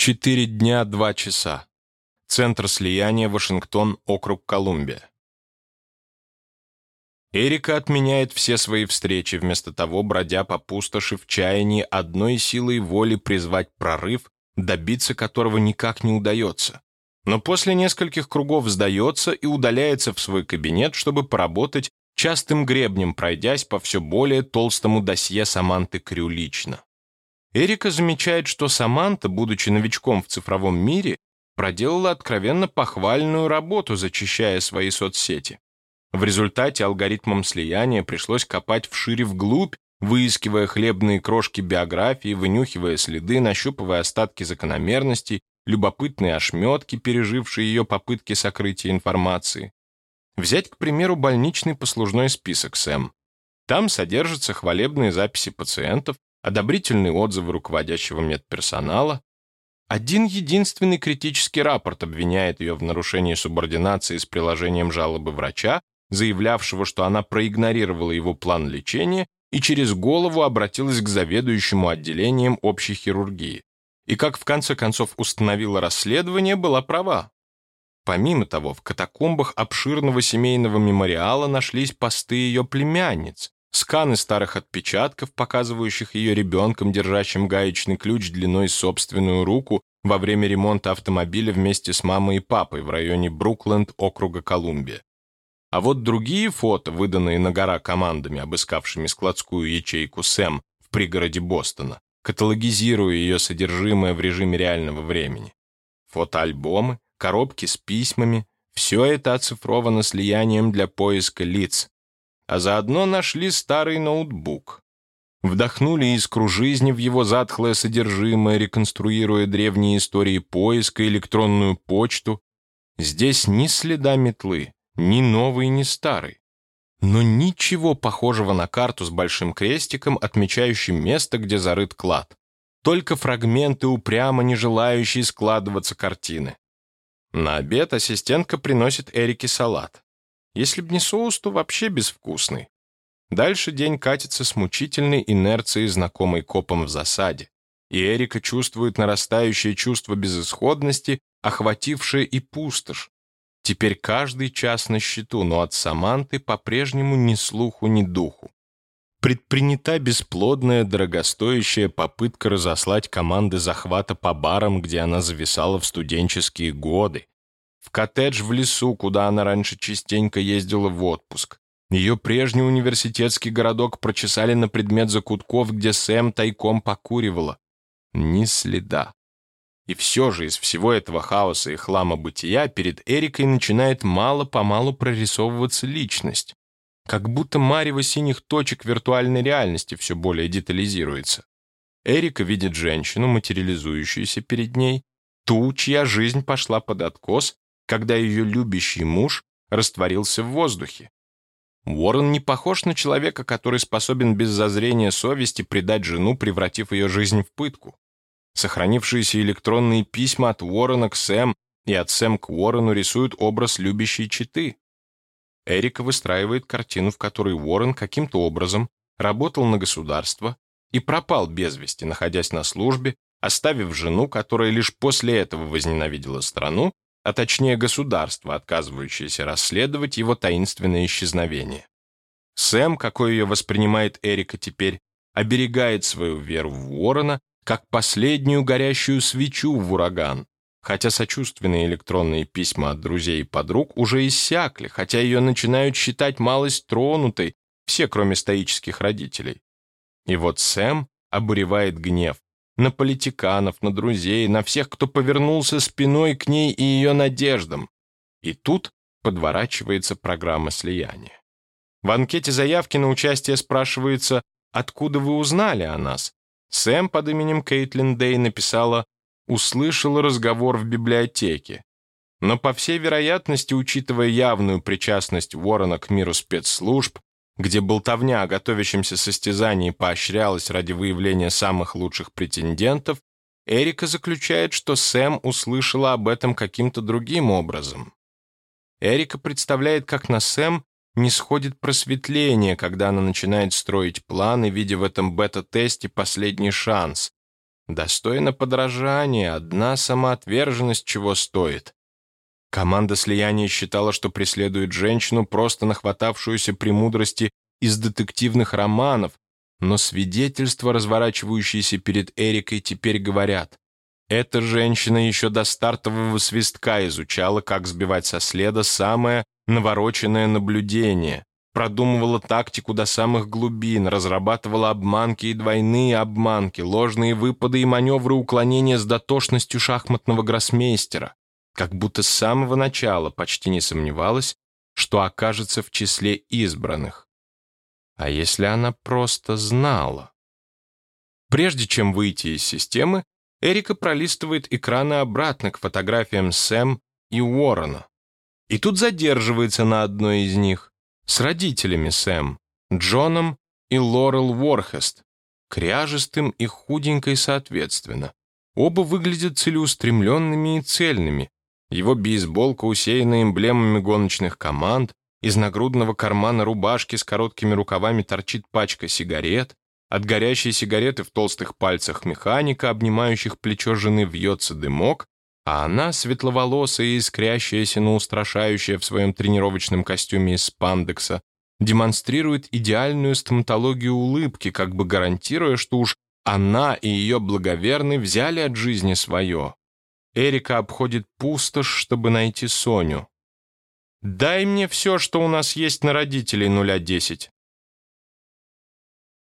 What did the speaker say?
Четыре дня, два часа. Центр слияния Вашингтон, округ Колумбия. Эрика отменяет все свои встречи, вместо того бродя по пустоши в чаянии одной силой воли призвать прорыв, добиться которого никак не удается. Но после нескольких кругов сдается и удаляется в свой кабинет, чтобы поработать частым гребнем, пройдясь по все более толстому досье Саманты Крю лично. Эрика замечает, что Саманта, будучи новичком в цифровом мире, проделала откровенно похвальную работу, зачищая свои соцсети. В результате алгоритмам слияния пришлось копать вшире вглубь, выискивая хлебные крошки биографии, вынюхивая следы, нащупывая остатки закономерностей, любопытные ошметки, пережившие ее попытки сокрытия информации. Взять, к примеру, больничный послужной список СЭМ. Там содержатся хвалебные записи пациентов, одобрительные отзывы руководящего медперсонала. Один единственный критический рапорт обвиняет ее в нарушении субординации с приложением жалобы врача, заявлявшего, что она проигнорировала его план лечения и через голову обратилась к заведующему отделением общей хирургии. И, как в конце концов установило расследование, была права. Помимо того, в катакомбах обширного семейного мемориала нашлись посты ее племянниц, сканы старых отпечатков, показывающих ее ребенком, держащим гаечный ключ длиной собственную руку во время ремонта автомобиля вместе с мамой и папой в районе Брукленд, округа Колумбия. А вот другие фото, выданные на гора командами, обыскавшими складскую ячейку Сэм в пригороде Бостона, каталогизируя ее содержимое в режиме реального времени. Фотоальбомы, коробки с письмами — все это оцифровано слиянием для поиска лиц, а заодно нашли старый ноутбук. Вдохнули искру жизни в его затхлое содержимое, реконструируя древние истории поиска, электронную почту. Здесь ни следа метлы, ни новый, ни старый. Но ничего похожего на карту с большим крестиком, отмечающим место, где зарыт клад. Только фрагменты упрямо не желающие складываться картины. На обед ассистентка приносит Эрике салат. Если б не соус, то вообще безвкусный. Дальше день катится с мучительной инерцией, знакомой копом в засаде. И Эрика чувствует нарастающее чувство безысходности, охватившее и пустошь. Теперь каждый час на счету, но от Саманты по-прежнему ни слуху, ни духу. Предпринята бесплодная, дорогостоящая попытка разослать команды захвата по барам, где она зависала в студенческие годы, в коттедж в лесу, куда она раньше частенько ездила в отпуск. Ее прежний университетский городок прочесали на предмет закутков, где Сэм тайком покуривала. Ни следа. И все же из всего этого хаоса и хлама бытия перед Эрикой начинает мало-помалу прорисовываться личность. Как будто марево синих точек виртуальной реальности все более детализируется. Эрика видит женщину, материализующуюся перед ней, ту, чья жизнь пошла под откос, когда ее любящий муж растворился в воздухе. Уоррен не похож на человека, который способен без зазрения совести предать жену, превратив ее жизнь в пытку. Сохранившиеся электронные письма от Уоррена к Сэм и от Сэм к Уоррену рисуют образ любящей читы. Эрика выстраивает картину, в которой Уоррен каким-то образом работал на государство и пропал без вести, находясь на службе, оставив жену, которая лишь после этого возненавидела страну а точнее государство, отказывающееся расследовать его таинственное исчезновение. Сэм, какой ее воспринимает Эрика теперь, оберегает свою веру в Уоррена как последнюю горящую свечу в ураган, хотя сочувственные электронные письма от друзей и подруг уже иссякли, хотя ее начинают считать малость тронутой, все, кроме стоических родителей. И вот Сэм обуревает гнев, на политиканов, на друзей, на всех, кто повернулся спиной к ней и ее надеждам. И тут подворачивается программа слияния. В анкете заявки на участие спрашивается, откуда вы узнали о нас? Сэм под именем Кейтлин Дэй написала «услышала разговор в библиотеке». Но, по всей вероятности, учитывая явную причастность Уоррена к миру спецслужб, где болтовня о готовящемся состязании поощрялась ради выявления самых лучших претендентов, Эрика заключает, что Сэм услышала об этом каким-то другим образом. Эрика представляет, как на Сэм не сходит просветление, когда она начинает строить планы, видя в этом бета-тесте последний шанс. Достойно подражания, одна самоотверженность чего стоит. Команда слияния считала, что преследует женщину, просто нахватавшуюся премудрости из детективных романов, но свидетельства, разворачивающиеся перед Эрикой, теперь говорят. Эта женщина еще до стартового свистка изучала, как сбивать со следа самое навороченное наблюдение, продумывала тактику до самых глубин, разрабатывала обманки и двойные обманки, ложные выпады и маневры уклонения с дотошностью шахматного гроссмейстера, как будто с самого начала почти не сомневалась, что окажется в числе избранных. А если она просто знала? Прежде чем выйти из системы, Эрика пролистывает экраны обратно к фотографиям Сэм и Уоррена. И тут задерживается на одной из них с родителями Сэм, Джоном и Лорел Уорхест, кряжестым и худенькой соответственно. Оба выглядят целеустремленными и цельными. Его бейсболка усеяна эмблемами гоночных команд, из нагрудного кармана рубашки с короткими рукавами торчит пачка сигарет. От горящей сигареты в толстых пальцах механика, обнимающих плечо жены, вьется дымок, а она, светловолосая и искрящаяся, но устрашающая в своем тренировочном костюме из спандекса, демонстрирует идеальную стоматологию улыбки, как бы гарантируя, что уж она и ее благоверный взяли от жизни свое. Эрика обходит пустошь, чтобы найти Соню. «Дай мне все, что у нас есть на родителей 010»,